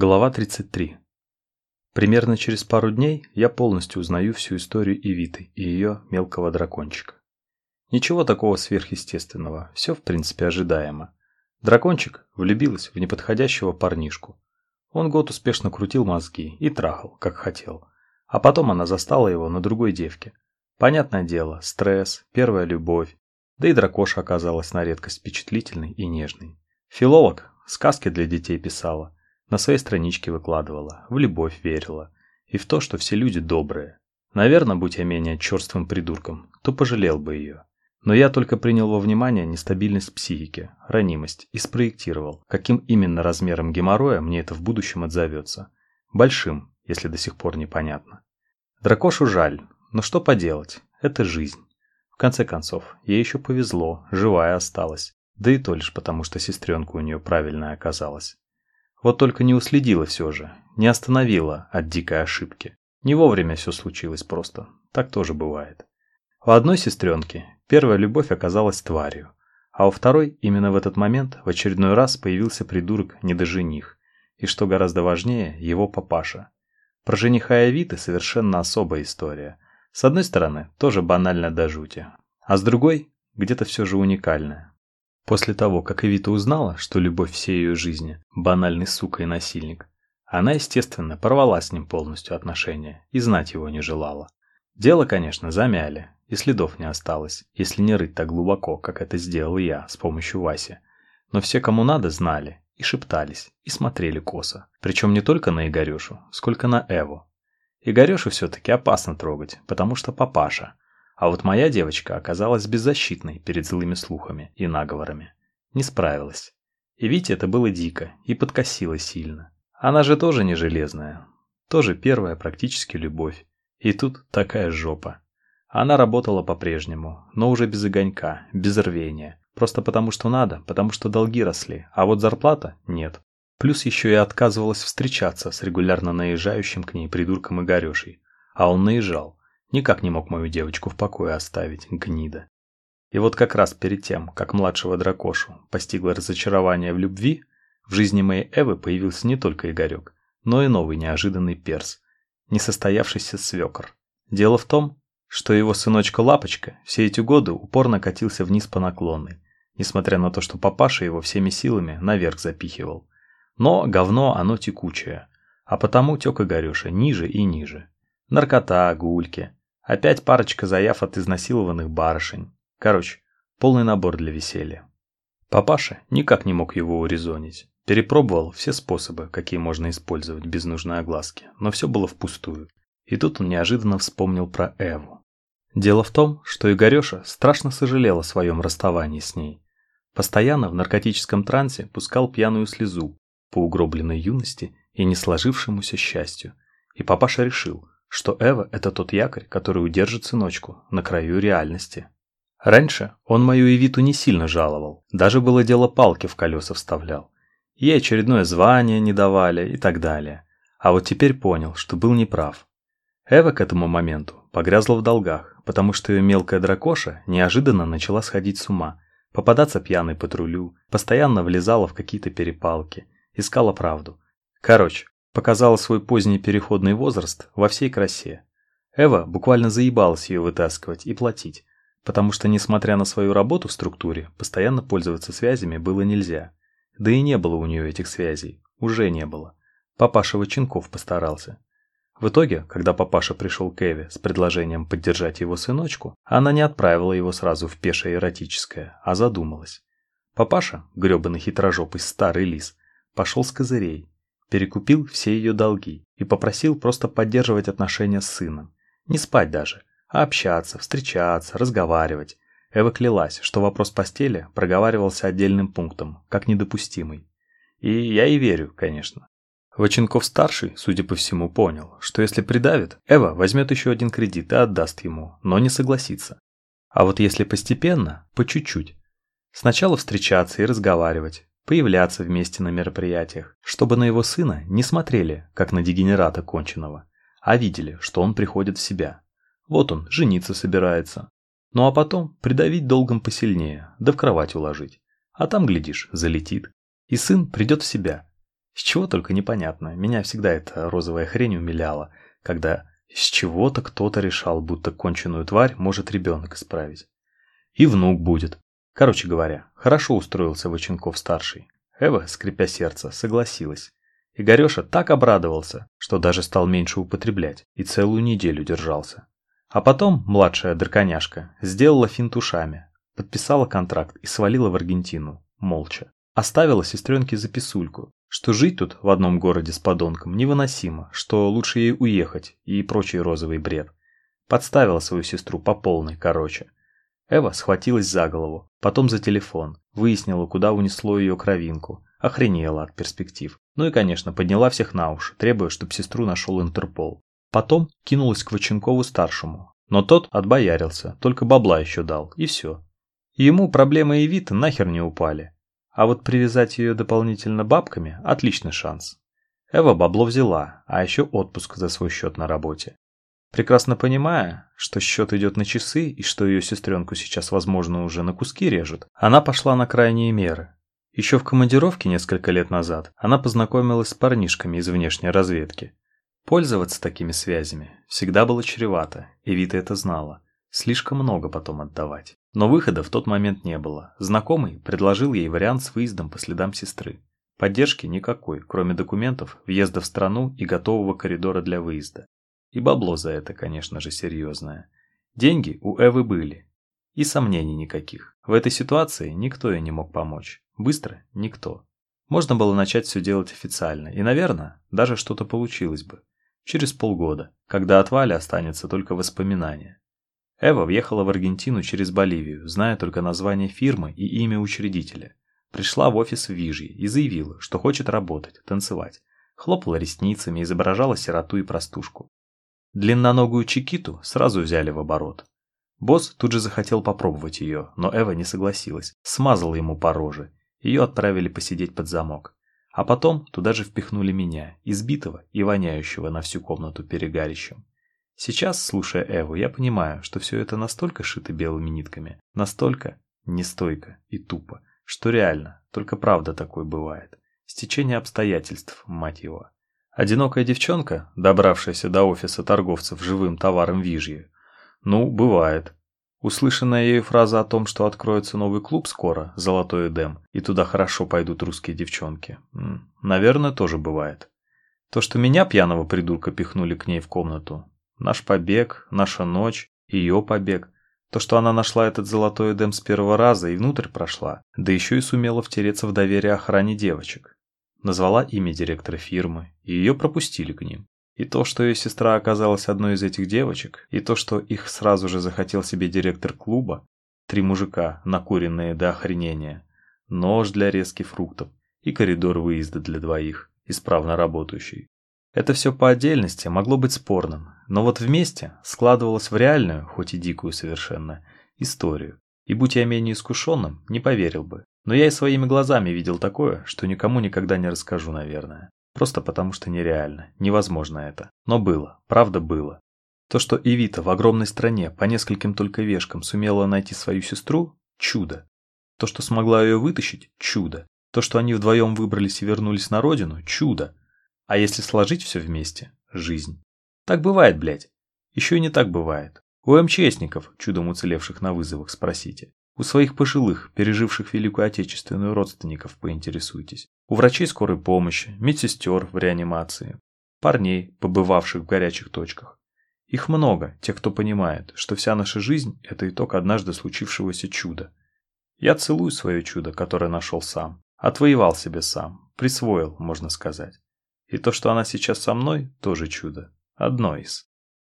Глава 33. Примерно через пару дней я полностью узнаю всю историю Ивиты и ее мелкого дракончика. Ничего такого сверхъестественного, все в принципе ожидаемо. Дракончик влюбилась в неподходящего парнишку. Он год успешно крутил мозги и трахал, как хотел. А потом она застала его на другой девке. Понятное дело, стресс, первая любовь, да и дракоша оказалась на редкость впечатлительной и нежной. Филолог сказки для детей писала, на своей страничке выкладывала, в любовь верила. И в то, что все люди добрые. Наверное, будь я менее черствым придурком, то пожалел бы ее. Но я только принял во внимание нестабильность психики, ранимость и спроектировал, каким именно размером геморроя мне это в будущем отзовется. Большим, если до сих пор непонятно. Дракошу жаль, но что поделать, это жизнь. В конце концов, ей еще повезло, живая осталась. Да и то лишь потому, что сестренка у нее правильная оказалась. Вот только не уследила все же, не остановила от дикой ошибки. Не вовремя все случилось просто, так тоже бывает. У одной сестренки первая любовь оказалась тварью, а у второй именно в этот момент в очередной раз появился придурок недожених, и что гораздо важнее, его папаша. Про жениха и Авиты совершенно особая история. С одной стороны, тоже банально до жути, а с другой, где-то все же уникальная. После того, как Эвита узнала, что любовь всей ее жизни – банальный сука и насильник, она, естественно, порвала с ним полностью отношения и знать его не желала. Дело, конечно, замяли, и следов не осталось, если не рыть так глубоко, как это сделал я с помощью Васи. Но все, кому надо, знали, и шептались, и смотрели косо. Причем не только на Игорешу, сколько на Эву. Игорешу все-таки опасно трогать, потому что папаша – а вот моя девочка оказалась беззащитной перед злыми слухами и наговорами. Не справилась. И Вите это было дико и подкосило сильно. Она же тоже не железная. Тоже первая практически любовь. И тут такая жопа. Она работала по-прежнему, но уже без огонька, без рвения. Просто потому что надо, потому что долги росли, а вот зарплата нет. Плюс еще и отказывалась встречаться с регулярно наезжающим к ней придурком Игорешей. А он наезжал. Никак не мог мою девочку в покое оставить, гнида. И вот как раз перед тем, как младшего дракошу постигло разочарование в любви, в жизни моей Эвы появился не только Игорек, но и новый неожиданный перс, несостоявшийся свекор. Дело в том, что его сыночка Лапочка все эти годы упорно катился вниз по наклонной, несмотря на то, что папаша его всеми силами наверх запихивал. Но говно оно текучее, а потому тек Игореша ниже и ниже. Наркота, гульки, Опять парочка заяв от изнасилованных барышень. Короче, полный набор для веселья. Папаша никак не мог его урезонить. Перепробовал все способы, какие можно использовать без нужной огласки, но все было впустую. И тут он неожиданно вспомнил про Эву. Дело в том, что Игореша страшно сожалел о своем расставании с ней. Постоянно в наркотическом трансе пускал пьяную слезу по угробленной юности и не сложившемуся счастью. И папаша решил, что Эва – это тот якорь, который удержит сыночку на краю реальности. Раньше он мою Эвиту не сильно жаловал, даже было дело палки в колеса вставлял. Ей очередное звание не давали и так далее. А вот теперь понял, что был неправ. Эва к этому моменту погрязла в долгах, потому что ее мелкая дракоша неожиданно начала сходить с ума, попадаться пьяной патрулю, постоянно влезала в какие-то перепалки, искала правду. Короче, показала свой поздний переходный возраст во всей красе. Эва буквально заебалась ее вытаскивать и платить, потому что, несмотря на свою работу в структуре, постоянно пользоваться связями было нельзя. Да и не было у нее этих связей, уже не было. Папаша Ваченков постарался. В итоге, когда папаша пришел к Эве с предложением поддержать его сыночку, она не отправила его сразу в пешее эротическое, а задумалась. Папаша, гребаный хитрожопый старый лис, пошел с козырей перекупил все ее долги и попросил просто поддерживать отношения с сыном. Не спать даже, а общаться, встречаться, разговаривать. Эва клялась, что вопрос постели проговаривался отдельным пунктом, как недопустимый. И я и верю, конечно. Ваченков-старший, судя по всему, понял, что если придавит, Эва возьмет еще один кредит и отдаст ему, но не согласится. А вот если постепенно, по чуть-чуть, сначала встречаться и разговаривать, появляться вместе на мероприятиях, чтобы на его сына не смотрели, как на дегенерата конченого, а видели, что он приходит в себя. Вот он, жениться собирается. Ну а потом придавить долгом посильнее, да в кровать уложить. А там, глядишь, залетит. И сын придет в себя. С чего только непонятно. Меня всегда эта розовая хрень умиляла, когда с чего-то кто-то решал, будто конченую тварь может ребенок исправить. И внук будет. Короче говоря, хорошо устроился Ваченков-старший. Эва, скрипя сердце, согласилась. Игореша так обрадовался, что даже стал меньше употреблять и целую неделю держался. А потом младшая драконяшка сделала финт ушами, подписала контракт и свалила в Аргентину, молча. Оставила сестренке записульку, что жить тут в одном городе с подонком невыносимо, что лучше ей уехать и прочий розовый бред. Подставила свою сестру по полной, короче. Эва схватилась за голову, потом за телефон, выяснила, куда унесло ее кровинку, охренела от перспектив. Ну и, конечно, подняла всех на уши, требуя, чтобы сестру нашел Интерпол. Потом кинулась к Ваченкову-старшему. Но тот отбоярился, только бабла еще дал, и все. Ему проблемы и вид нахер не упали. А вот привязать ее дополнительно бабками – отличный шанс. Эва бабло взяла, а еще отпуск за свой счет на работе. Прекрасно понимая, что счет идет на часы и что ее сестренку сейчас, возможно, уже на куски режут, она пошла на крайние меры. Еще в командировке несколько лет назад она познакомилась с парнишками из внешней разведки. Пользоваться такими связями всегда было чревато, и Вита это знала. Слишком много потом отдавать. Но выхода в тот момент не было. Знакомый предложил ей вариант с выездом по следам сестры. Поддержки никакой, кроме документов, въезда в страну и готового коридора для выезда. И бабло за это, конечно же, серьезное. Деньги у Эвы были. И сомнений никаких. В этой ситуации никто ей не мог помочь. Быстро – никто. Можно было начать все делать официально. И, наверное, даже что-то получилось бы. Через полгода, когда от Вали останется только воспоминание. Эва въехала в Аргентину через Боливию, зная только название фирмы и имя учредителя. Пришла в офис в Вижье и заявила, что хочет работать, танцевать. Хлопала ресницами, изображала сироту и простушку. Длинноногую Чикиту сразу взяли в оборот. Босс тут же захотел попробовать ее, но Эва не согласилась, смазала ему по роже. Ее отправили посидеть под замок. А потом туда же впихнули меня, избитого и воняющего на всю комнату перегарищем. Сейчас, слушая Эву, я понимаю, что все это настолько шито белыми нитками, настолько нестойко и тупо, что реально, только правда такой бывает. Стечение обстоятельств, мать его. Одинокая девчонка, добравшаяся до офиса торговцев живым товаром Вижье. Ну, бывает. Услышанная ею фраза о том, что откроется новый клуб скоро, Золотой Эдем, и туда хорошо пойдут русские девчонки. Наверное, тоже бывает. То, что меня, пьяного придурка, пихнули к ней в комнату, Наш побег, наша ночь, ее побег. То, что она нашла этот золотой Эдем с первого раза и внутрь прошла, да еще и сумела втереться в доверие охране девочек. Назвала имя директора фирмы, и ее пропустили к ним. И то, что ее сестра оказалась одной из этих девочек, и то, что их сразу же захотел себе директор клуба, три мужика, накуренные до охренения, нож для резки фруктов и коридор выезда для двоих, исправно работающий. Это все по отдельности могло быть спорным, но вот вместе складывалось в реальную, хоть и дикую совершенно, историю. И будь я менее искушенным, не поверил бы. Но я и своими глазами видел такое, что никому никогда не расскажу, наверное. Просто потому что нереально, невозможно это. Но было, правда было. То, что Эвита в огромной стране по нескольким только вешкам сумела найти свою сестру – чудо. То, что смогла ее вытащить – чудо. То, что они вдвоем выбрались и вернулись на родину – чудо. А если сложить все вместе – жизнь. Так бывает, блядь. Еще и не так бывает. У МЧСников, чудом уцелевших на вызовах, спросите. У своих пожилых, переживших Великую Отечественную родственников, поинтересуйтесь. У врачей скорой помощи, медсестер в реанимации, парней, побывавших в горячих точках. Их много, тех, кто понимает, что вся наша жизнь – это итог однажды случившегося чуда. Я целую свое чудо, которое нашел сам. Отвоевал себе сам. Присвоил, можно сказать. И то, что она сейчас со мной, тоже чудо. Одно из.